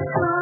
You.